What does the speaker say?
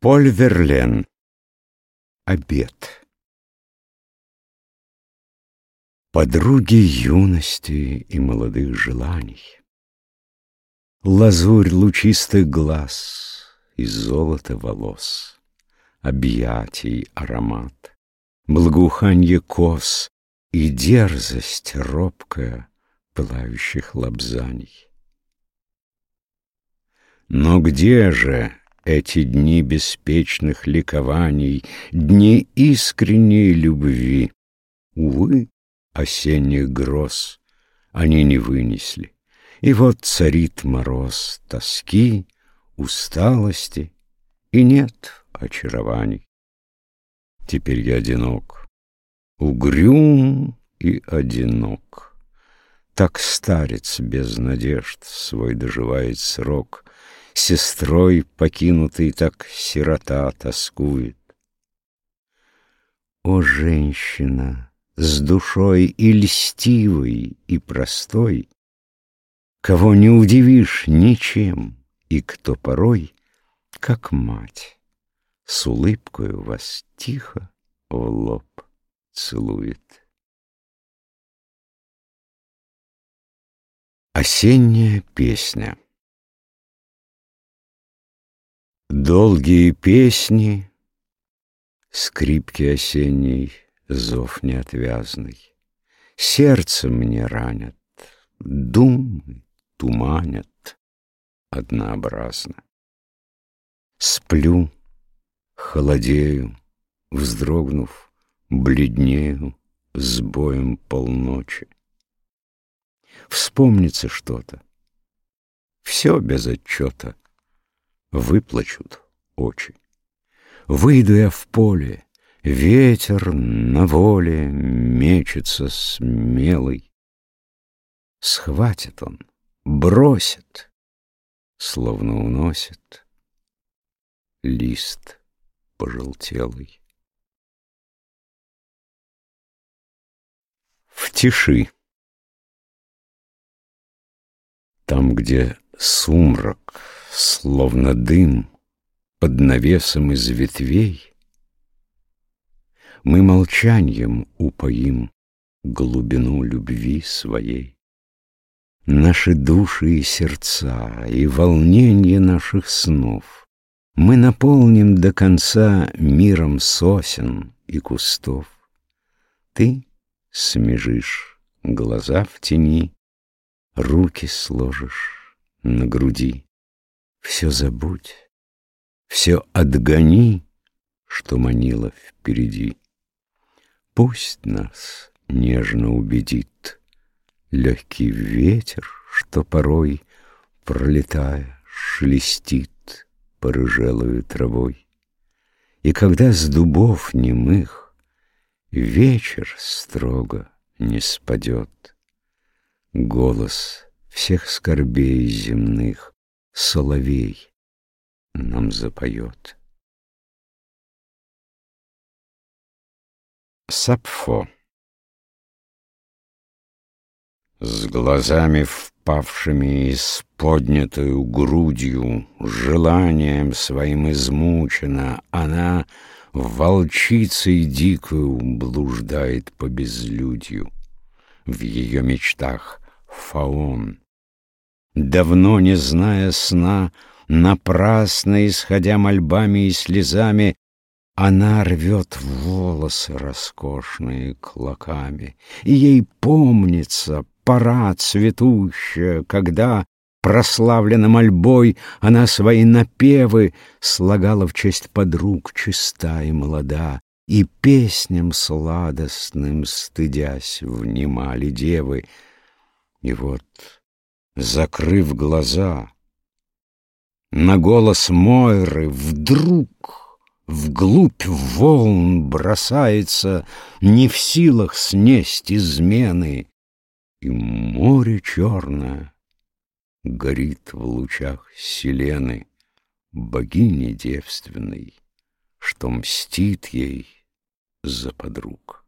Поль Верлен. Обед. Подруги юности и молодых желаний. Лазурь лучистых глаз и золото волос, Объятий аромат, благоуханье кос И дерзость робкая пылающих лобзаний. Но где же эти дни беспечных ликований, Дни искренней любви? Увы, осенних гроз они не вынесли. И вот царит мороз тоски, усталости, И нет очарований. Теперь я одинок, угрюм и одинок. Так старец без надежд свой доживает срок, Сестрой покинутый так сирота тоскует. О, женщина, с душой и льстивой, и простой, Кого не удивишь ничем, и кто порой, как мать, С улыбкою вас тихо в лоб целует. Осенняя песня Долгие песни, скрипки осенней, зов неотвязный, Сердце мне ранят, думы туманят однообразно. Сплю, холодею, вздрогнув, бледнею с боем полночи. Вспомнится что-то, все без отчета — выплачут очи. Выйду я в поле, ветер на воле мечется смелый. Схватит он, бросит, словно уносит лист пожелтелый. В тиши. Там, где сумрак словно дым под навесом из ветвей, Мы молчанием упоим глубину любви своей. Наши души и сердца, и волнение наших снов Мы наполним до конца миром сосен и кустов. Ты смежишь глаза в тени, Руки сложишь на груди. Все забудь, все отгони, что манило впереди. Пусть нас нежно убедит легкий ветер, что порой, пролетая, шелестит порыжелою травой. И когда с дубов немых вечер строго не спадет, голос всех скорбей земных соловей нам запоет. Сапфо С глазами впавшими и с поднятою грудью, Желанием своим измучена, Она волчицей дикою блуждает по безлюдью. В ее мечтах фаон, Давно не зная сна, напрасно исходя мольбами и слезами, она рвет волосы роскошные клоками, и ей помнится пора цветущая, когда, прославлена мольбой, она свои напевы слагала в честь подруг чиста и молода, и песням сладостным, стыдясь, внимали девы. И вот закрыв глаза. На голос Мойры вдруг вглубь волн бросается, Не в силах снесть измены, И море черное горит в лучах селены Богини девственной, Что мстит ей за подруг.